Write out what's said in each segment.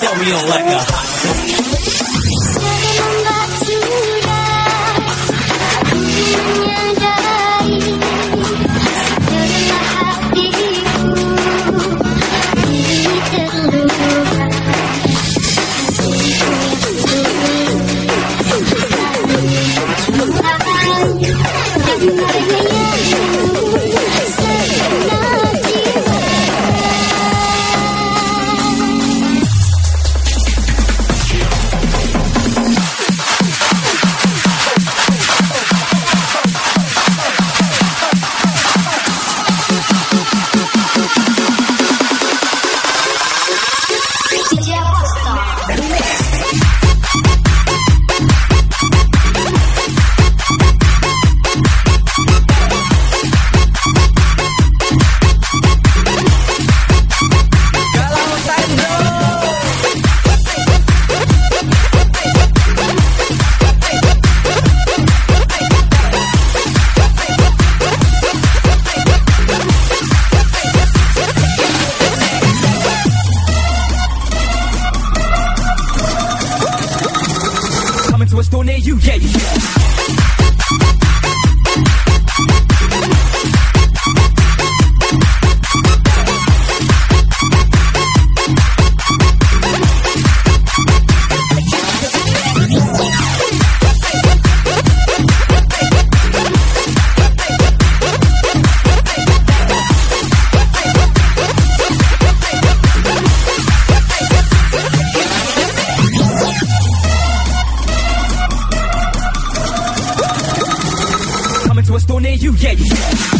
Tell me you don't like a hot Coming to a store you, yeah, yeah. Coming to a store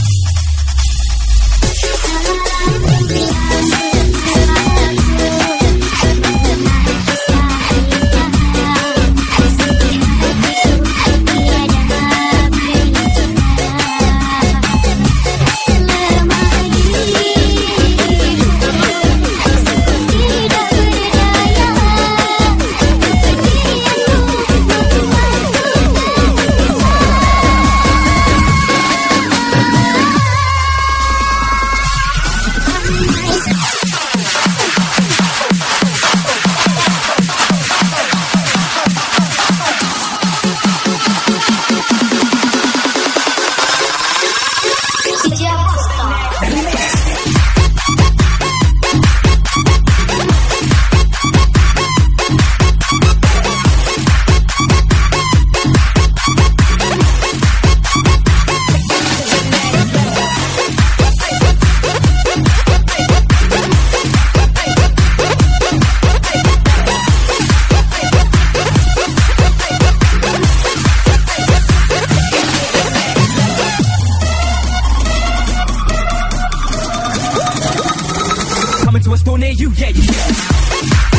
Coming to a store near you, yeah, yeah.